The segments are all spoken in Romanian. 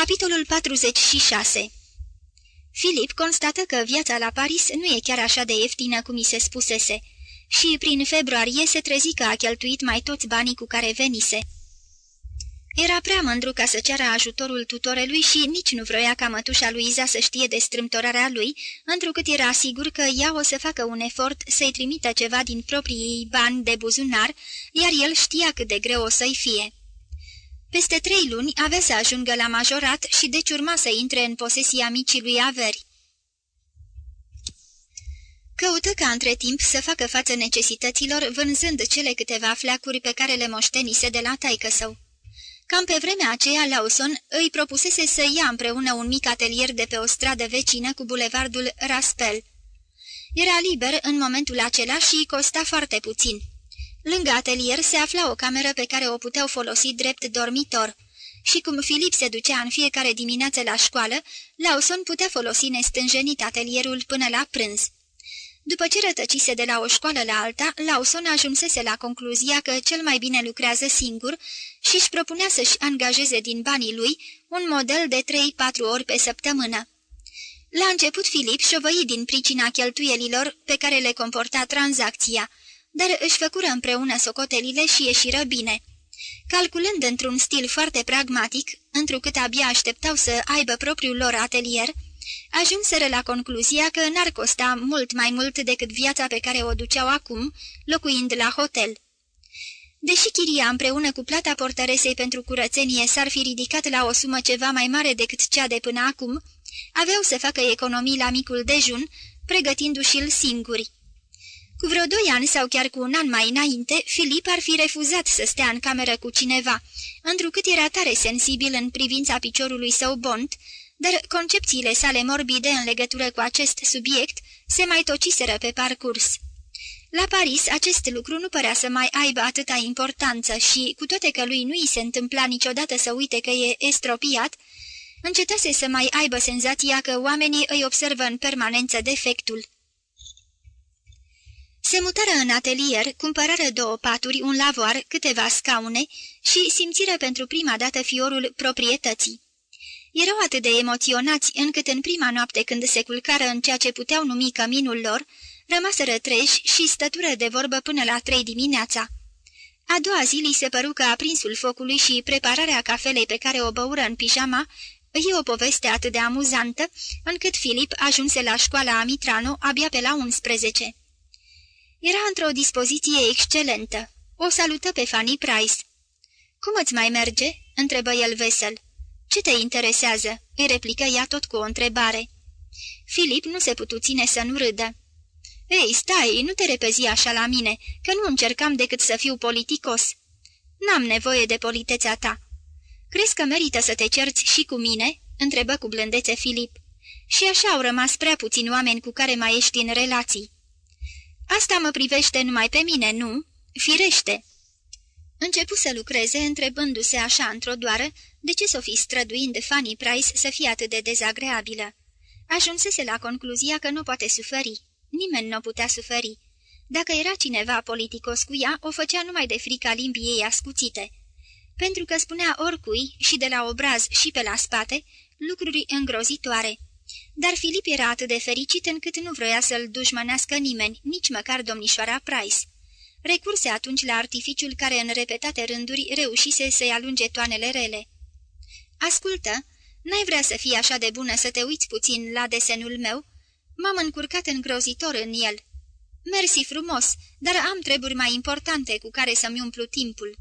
Capitolul 46 Filip constată că viața la Paris nu e chiar așa de ieftină cum i se spusese și prin februarie se trezi că a cheltuit mai toți banii cu care venise. Era prea mândru ca să ceară ajutorul tutorelui și nici nu vroia ca mătușa Luiza să știe de strâmtorarea lui, întrucât era sigur că ea o să facă un efort să-i trimită ceva din proprii bani de buzunar, iar el știa cât de greu o să-i fie. Peste trei luni avea să ajungă la majorat și deci urma să intre în posesia micii lui averi. Căută ca între timp să facă față necesităților vânzând cele câteva fleacuri pe care le moștenise de la taică său. Cam pe vremea aceea, Lawson îi propusese să ia împreună un mic atelier de pe o stradă vecină cu bulevardul Raspel. Era liber în momentul acela și costa foarte puțin. Lângă atelier se afla o cameră pe care o puteau folosi drept dormitor și cum Filip se ducea în fiecare dimineață la școală, Lawson putea folosi nestânjenit atelierul până la prânz. După ce rătăcise de la o școală la alta, Lawson ajunsese la concluzia că cel mai bine lucrează singur și își propunea să-și angajeze din banii lui un model de 3-4 ori pe săptămână. La început Filip șovăi din pricina cheltuielilor pe care le comporta tranzacția, dar își făcură împreună socotelile și ieșiră bine. Calculând într-un stil foarte pragmatic, întrucât abia așteptau să aibă propriul lor atelier, ajunseră la concluzia că n-ar costa mult mai mult decât viața pe care o duceau acum, locuind la hotel. Deși chiria împreună cu plata portăresei pentru curățenie s-ar fi ridicat la o sumă ceva mai mare decât cea de până acum, aveau să facă economii la micul dejun, pregătindu-și-l singuri. Cu vreo doi ani sau chiar cu un an mai înainte, Filip ar fi refuzat să stea în cameră cu cineva, întrucât era tare sensibil în privința piciorului său bont, dar concepțiile sale morbide în legătură cu acest subiect se mai tociseră pe parcurs. La Paris acest lucru nu părea să mai aibă atâta importanță și, cu toate că lui nu i se întâmpla niciodată să uite că e estropiat, încetase să mai aibă senzația că oamenii îi observă în permanență defectul. Se mutară în atelier, cumpărară două paturi, un lavoar, câteva scaune și simțiră pentru prima dată fiorul proprietății. Erau atât de emoționați încât în prima noapte când se culcară în ceea ce puteau numi căminul lor, rămaseră treji și stătură de vorbă până la trei dimineața. A doua zi li se păru că aprinsul focului și prepararea cafelei pe care o băură în pijama e o poveste atât de amuzantă, încât Filip ajunse la școala Amitrano abia pe la 11. Era într-o dispoziție excelentă. O salută pe Fanny Price. Cum îți mai merge?" întrebă el vesel. Ce te interesează?" îi replică ea tot cu o întrebare. Filip nu se putu ține să nu râdă. Ei, stai, nu te repezi așa la mine, că nu încercam decât să fiu politicos. N-am nevoie de politețea ta." Crezi că merită să te cerți și cu mine?" întrebă cu blândețe Filip. Și așa au rămas prea puțini oameni cu care mai ești în relații." Asta mă privește numai pe mine, nu? Firește!" Începu să lucreze, întrebându-se așa într-o doară de ce s-o fi străduind de Fanny Price să fie atât de dezagreabilă. Ajunsese la concluzia că nu poate suferi. Nimeni nu putea suferi. Dacă era cineva politicos cu ea, o făcea numai de frica limbii ei ascuțite. Pentru că spunea oricui, și de la obraz și pe la spate, lucruri îngrozitoare. Dar Filip era atât de fericit încât nu vroia să-l dușmănească nimeni, nici măcar domnișoara Price. Recurse atunci la artificiul care în repetate rânduri reușise să-i alunge toanele rele. Ascultă, n-ai vrea să fii așa de bună să te uiți puțin la desenul meu? M-am încurcat îngrozitor în el. Mersi frumos, dar am treburi mai importante cu care să-mi umplu timpul."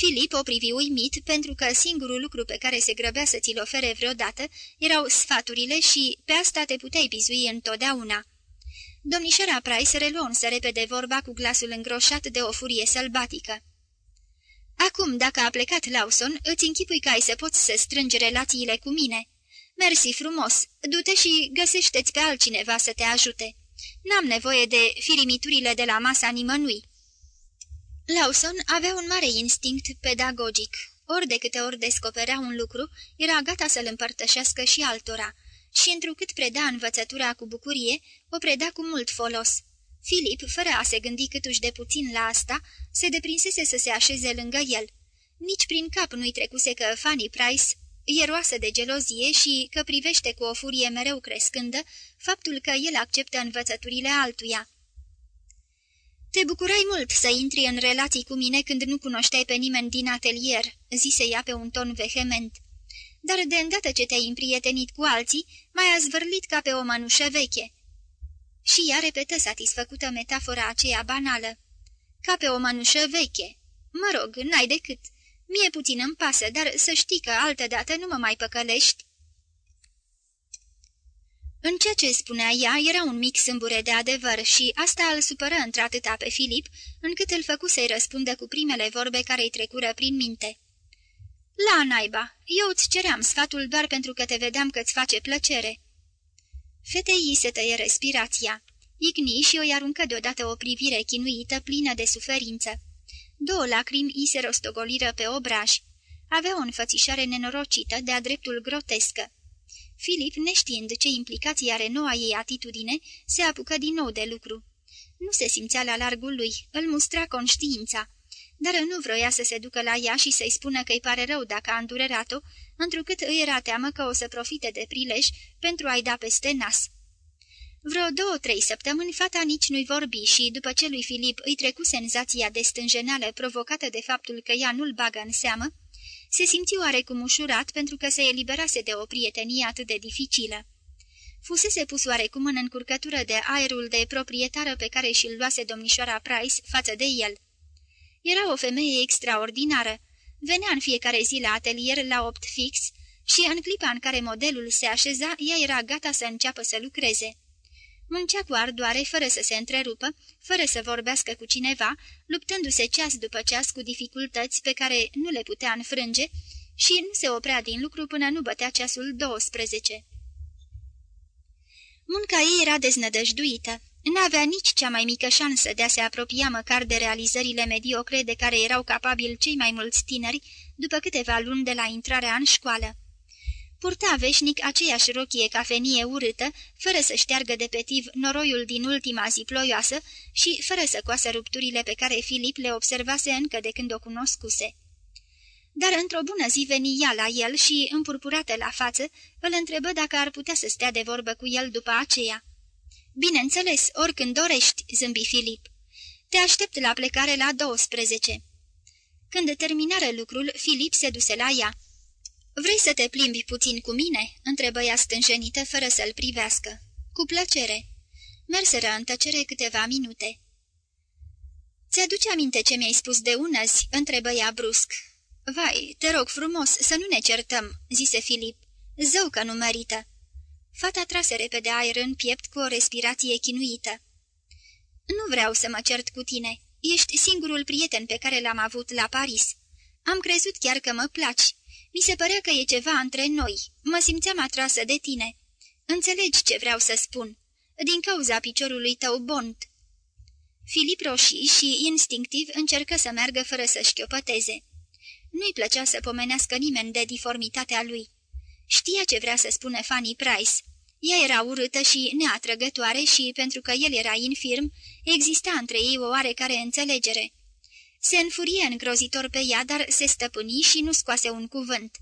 Filip o privi uimit pentru că singurul lucru pe care se grăbea să ți-l ofere vreodată erau sfaturile și pe asta te puteai bizui întotdeauna. Domnișoara Price reluă însă repede vorba cu glasul îngroșat de o furie sălbatică. Acum, dacă a plecat Lawson, îți închipui că ai să poți să strângi relațiile cu mine. Mersi frumos, du-te și găsește-ți pe altcineva să te ajute. N-am nevoie de firimiturile de la masa nimănui." Lawson avea un mare instinct pedagogic. Ori de câte ori descoperea un lucru, era gata să-l împărtășească și altora, și întrucât preda învățătura cu bucurie, o preda cu mult folos. Filip, fără a se gândi câtuși de puțin la asta, se deprinsese să se așeze lângă el. Nici prin cap nu-i trecuse că Fanny Price e roasă de gelozie și că privește cu o furie mereu crescândă faptul că el acceptă învățăturile altuia. Te bucurai mult să intri în relații cu mine când nu cunoșteai pe nimeni din atelier," zise ea pe un ton vehement. Dar de îndată ce te-ai împrietenit cu alții, mai-a zvârlit ca pe o mănușă veche." Și ea repetă satisfăcută metafora aceea banală. Ca pe o mănușă veche. Mă rog, n-ai decât. Mie puțin îmi pasă, dar să știi că altădată nu mă mai păcălești." În ceea ce spunea ea era un mic sâmbure de adevăr și asta îl supără într-atâta pe Filip, încât îl făcu să-i răspundă cu primele vorbe care îi trecură prin minte. La naiba, eu îți ceream sfatul doar pentru că te vedeam că-ți face plăcere." Fetei îi se tăie respirația. Igni și o aruncă deodată o privire chinuită, plină de suferință. Două lacrimi îi se rostogoliră pe obraj. Avea o înfățișare nenorocită, de-a dreptul grotescă. Filip, neștiind ce implicații are noua ei atitudine, se apucă din nou de lucru. Nu se simțea la largul lui, îl mustra conștiința, dar nu vroia să se ducă la ea și să-i spună că îi pare rău dacă a îndurerat-o, întrucât îi era teamă că o să profite de prilej pentru a-i da peste nas. Vreo două-trei săptămâni fata nici nu-i vorbi și, după ce lui Filip îi trecu senzația de stânjenală provocată de faptul că ea nu-l bagă în seamă, se simți oarecum ușurat pentru că se eliberase de o prietenie atât de dificilă. Fusese pus oarecum în încurcătură de aerul de proprietară pe care și-l luase domnișoara Price față de el. Era o femeie extraordinară. Venea în fiecare zi la atelier la opt fix și în clipa în care modelul se așeza, ea era gata să înceapă să lucreze. Muncea cu ardoare, fără să se întrerupă, fără să vorbească cu cineva, luptându-se ceas după ceas cu dificultăți pe care nu le putea înfrânge și nu se oprea din lucru până nu bătea ceasul 12. Munca ei era deznădăjduită. N-avea nici cea mai mică șansă de a se apropia măcar de realizările mediocre de care erau capabili cei mai mulți tineri după câteva luni de la intrarea în școală. Purta veșnic aceeași rochie cafenie urâtă, fără să șteargă de petiv noroiul din ultima zi ploioasă și fără să coasă rupturile pe care Filip le observase încă de când o cunoscuse. Dar într-o bună zi veni ea la el și, împurpurată la față, îl întrebă dacă ar putea să stea de vorbă cu el după aceea. Bineînțeles, oricând dorești," zâmbi Filip. Te aștept la plecare la 12." Când terminară lucrul, Filip se duse la ea. Vrei să te plimbi puțin cu mine?" întrebă ea stânjenită, fără să-l privească. Cu plăcere." Merseră în tăcere câteva minute. Ți-aduce aminte ce mi-ai spus de unăzi?" întrebă ea brusc. Vai, te rog frumos să nu ne certăm," zise Filip. Zău că nu merită." Fata trase repede aer în piept cu o respirație chinuită. Nu vreau să mă cert cu tine. Ești singurul prieten pe care l-am avut la Paris. Am crezut chiar că mă placi. Mi se părea că e ceva între noi. Mă simțeam atrasă de tine. Înțelegi ce vreau să spun. Din cauza piciorului tău bont." Filip roșii și, instinctiv, încercă să meargă fără să-și chiopăteze. Nu-i plăcea să pomenească nimeni de diformitatea lui. Știa ce vrea să spună Fanny Price. Ea era urâtă și neatrăgătoare și, pentru că el era infirm, exista între ei o oarecare înțelegere. Se înfurie îngrozitor pe ea, dar se stăpâni și nu scoase un cuvânt.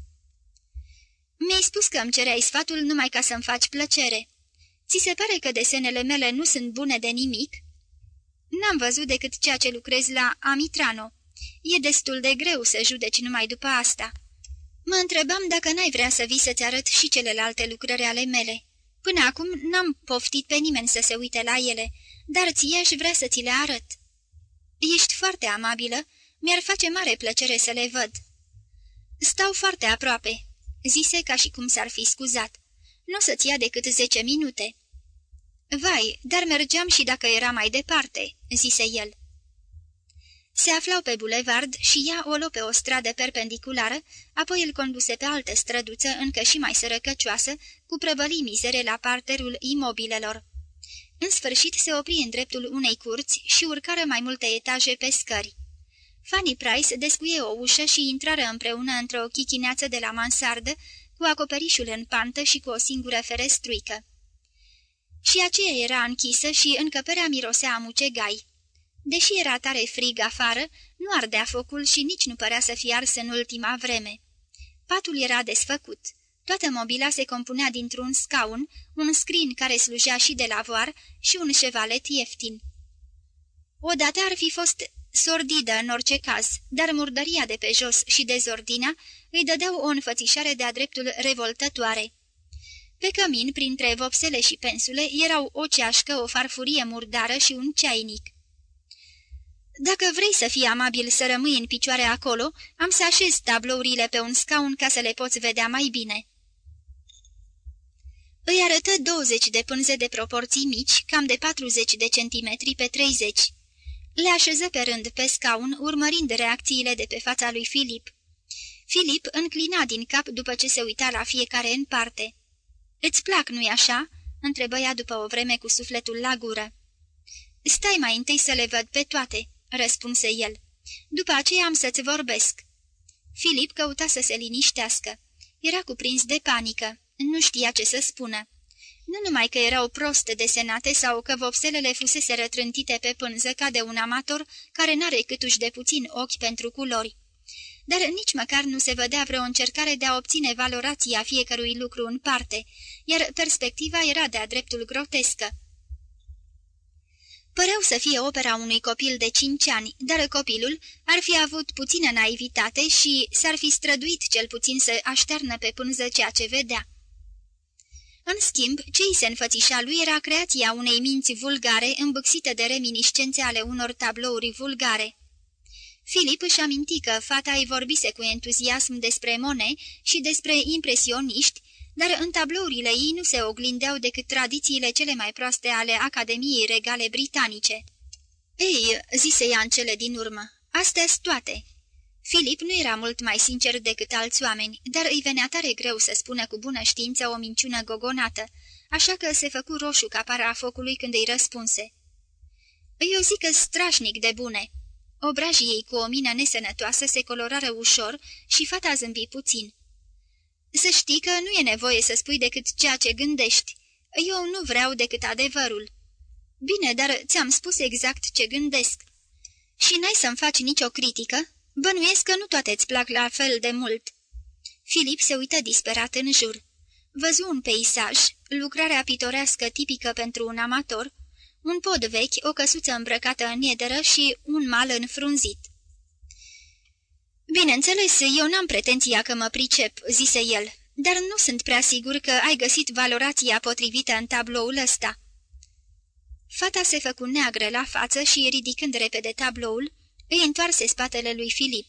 Mi-ai spus că îmi cereai sfatul numai ca să-mi faci plăcere. Ți se pare că desenele mele nu sunt bune de nimic?" N-am văzut decât ceea ce lucrez la Amitrano. E destul de greu să judeci numai după asta." Mă întrebam dacă n-ai vrea să vii să-ți arăt și celelalte lucrări ale mele. Până acum n-am poftit pe nimeni să se uite la ele, dar ție aș vrea să ți le arăt." Ești foarte amabilă, mi-ar face mare plăcere să le văd." Stau foarte aproape," zise ca și cum s-ar fi scuzat. Nu o să-ți ia decât zece minute." Vai, dar mergeam și dacă era mai departe," zise el. Se aflau pe bulevard și ea o luă pe o stradă perpendiculară, apoi îl conduse pe altă străduță încă și mai sărăcăcioasă, cu prăvălii mizere la parterul imobilelor. În sfârșit se opri în dreptul unei curți și urcară mai multe etaje pe scări. Fanny Price descuie o ușă și intrară împreună într-o chichineață de la mansardă, cu acoperișul în pantă și cu o singură ferestruică. Și aceea era închisă și încăperea mirosea a mucegai. Deși era tare frig afară, nu ardea focul și nici nu părea să fie ars în ultima vreme. Patul era desfăcut. Toată mobila se compunea dintr-un scaun, un scrin care slujea și de lavoar și un șevalet ieftin. Odată ar fi fost sordidă în orice caz, dar murdăria de pe jos și dezordinea îi dădeau o înfățișare de-a dreptul revoltătoare. Pe cămin, printre vopsele și pensule, erau o ceașcă, o farfurie murdară și un ceainic. Dacă vrei să fii amabil să rămâi în picioare acolo, am să așez tablourile pe un scaun ca să le poți vedea mai bine." Îi arătă 20 de pânze de proporții mici, cam de 40 de centimetri pe 30. Le așeză pe rând pe scaun, urmărind reacțiile de pe fața lui Filip. Filip înclina din cap după ce se uita la fiecare în parte. Îți plac, nu-i așa?" întrebă ea după o vreme cu sufletul la gură. Stai mai întâi să le văd pe toate," răspunse el. După aceea am să-ți vorbesc." Filip căuta să se liniștească. Era cuprins de panică. Nu știa ce să spună. Nu numai că erau prost desenate sau că vopselele fusese rătrântite pe pânză ca de un amator care n-are câtuși de puțin ochi pentru culori. Dar nici măcar nu se vedea vreo încercare de a obține valorația fiecărui lucru în parte, iar perspectiva era de-a dreptul grotescă. Păreau să fie opera unui copil de cinci ani, dar copilul ar fi avut puțină naivitate și s-ar fi străduit cel puțin să așternă pe pânză ceea ce vedea. În schimb, ce îi se înfățișa lui era creația unei minți vulgare îmbâxite de reminiscențe ale unor tablouri vulgare. Filip își aminti că fata îi vorbise cu entuziasm despre Mone și despre impresioniști, dar în tablourile ei nu se oglindeau decât tradițiile cele mai proaste ale Academiei Regale Britanice. Ei, zise ea în cele din urmă, astea toate. Filip nu era mult mai sincer decât alți oameni, dar îi venea tare greu să spună cu bună știință o minciună gogonată, așa că se făcu roșu ca para focului când îi răspunse. Eu zic că strașnic de bune." Obrajii ei cu o mină nesănătoasă se colorară ușor și fata zâmbi puțin. Să știi că nu e nevoie să spui decât ceea ce gândești. Eu nu vreau decât adevărul." Bine, dar ți-am spus exact ce gândesc." Și n-ai să-mi faci nicio critică?" Bănuiesc că nu toate îți plac la fel de mult." Filip se uită disperat în jur. Văzu un peisaj, lucrarea pitorească tipică pentru un amator, un pod vechi, o căsuță îmbrăcată în iederă și un mal înfrunzit. Bineînțeles, eu n-am pretenția că mă pricep," zise el, dar nu sunt prea sigur că ai găsit valorația potrivită în tabloul ăsta." Fata se făcu neagră la față și, ridicând repede tabloul, îi întoarse spatele lui Filip.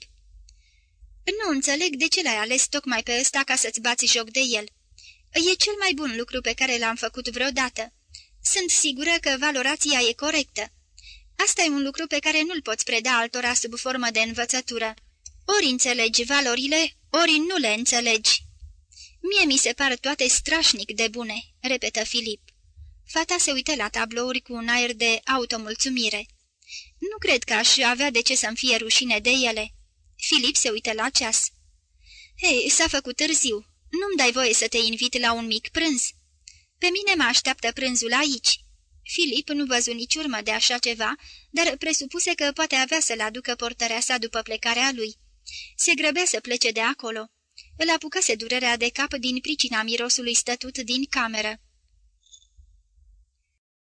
Nu înțeleg de ce l-ai ales tocmai pe ăsta ca să-ți bați joc de el. E cel mai bun lucru pe care l-am făcut vreodată. Sunt sigură că valorația e corectă. Asta e un lucru pe care nu-l poți preda altora sub formă de învățătură. Ori înțelegi valorile, ori nu le înțelegi. Mie mi se par toate strașnic de bune, repetă Filip. Fata se uită la tablouri cu un aer de automulțumire. Nu cred că aș avea de ce să-mi fie rușine de ele." Filip se uită la ceas. Hei, s-a făcut târziu. Nu-mi dai voie să te invit la un mic prânz." Pe mine mă așteaptă prânzul aici." Filip nu văzu nici urmă de așa ceva, dar presupuse că poate avea să-l aducă portarea sa după plecarea lui. Se grăbea să plece de acolo. Îl apucase durerea de cap din pricina mirosului stătut din cameră.